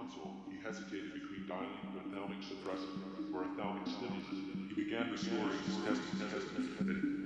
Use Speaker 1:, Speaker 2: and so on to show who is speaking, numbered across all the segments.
Speaker 1: console, he hesitated between dialing a thalamic suppressant or a thalamic stimulant. He began restoring his testing testament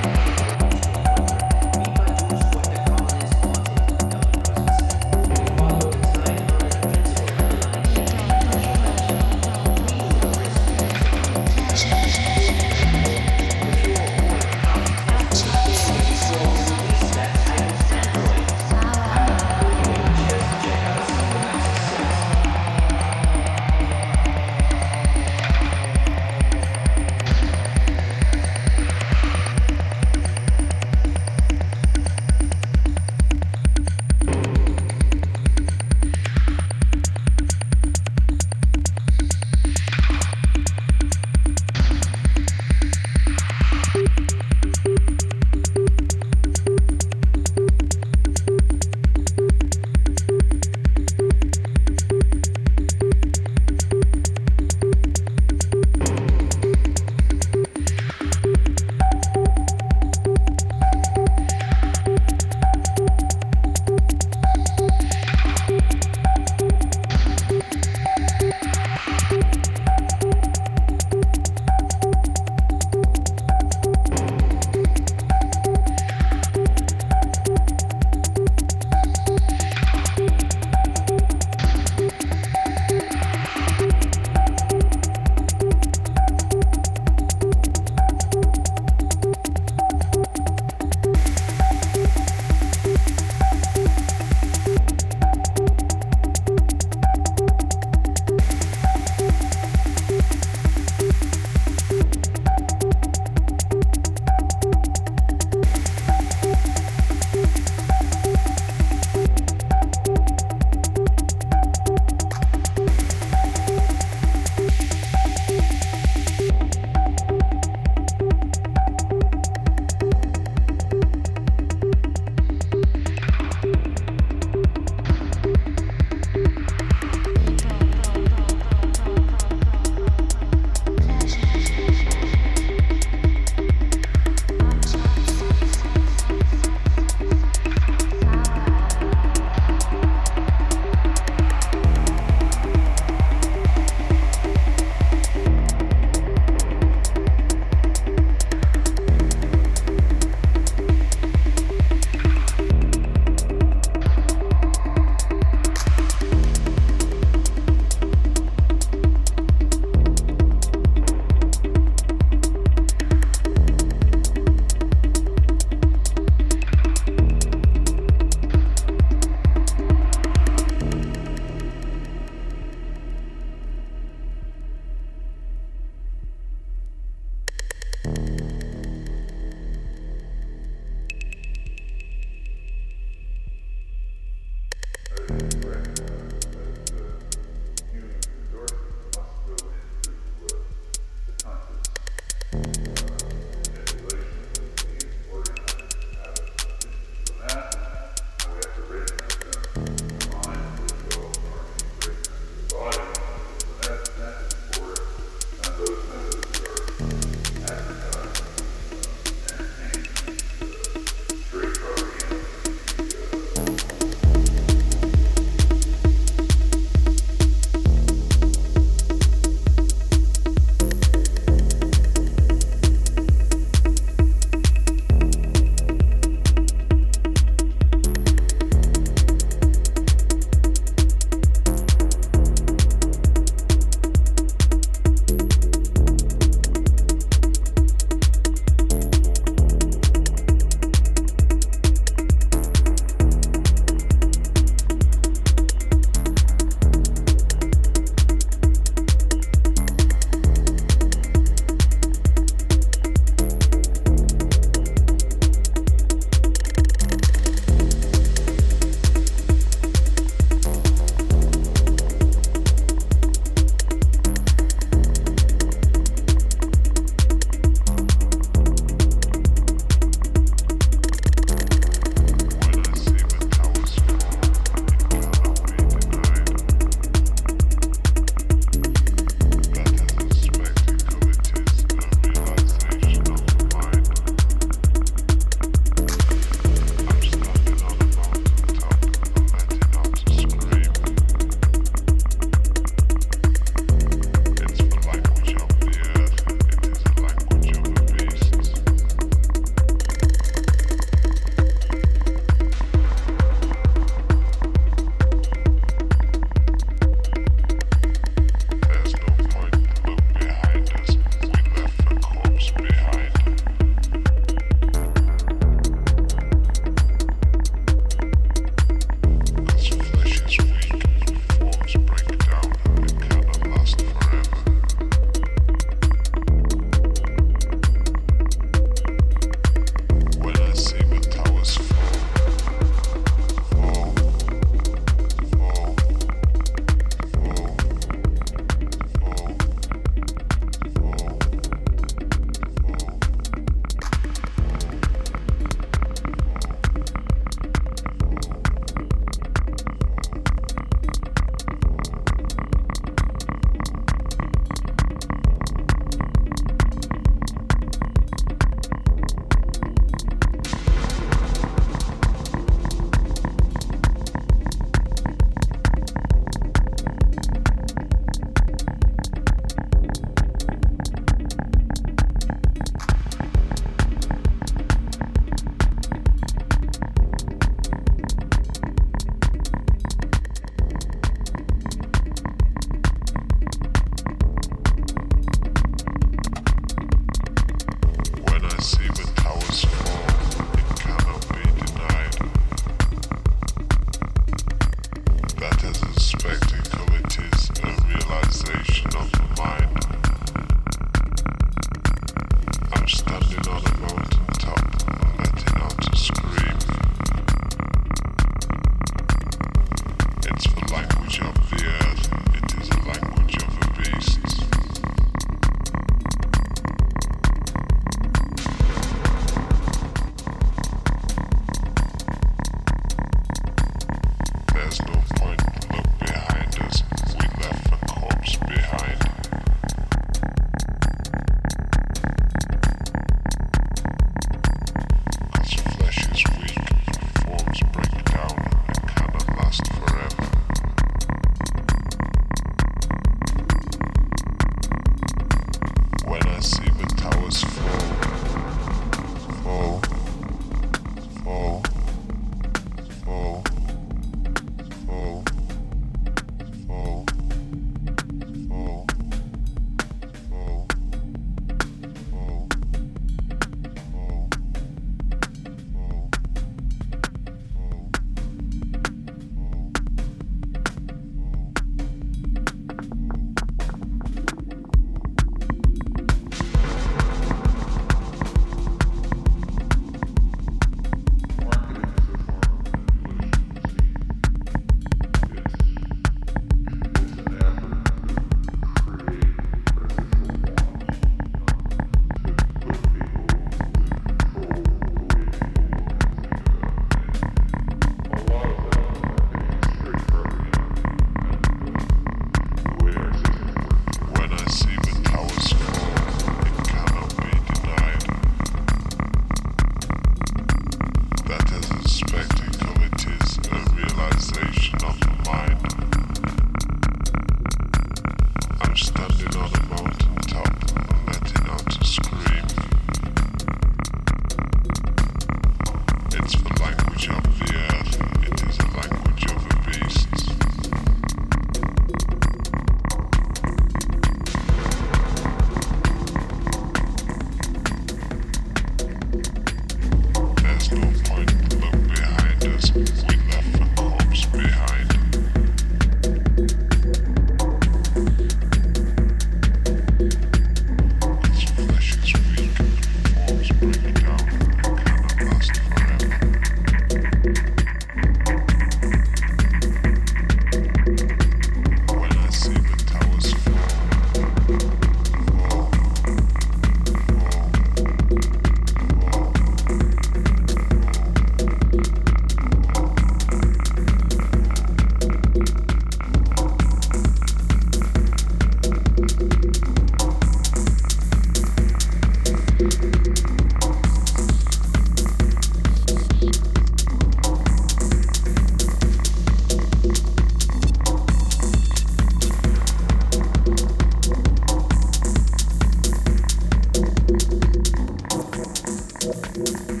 Speaker 2: Thank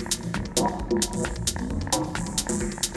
Speaker 2: you.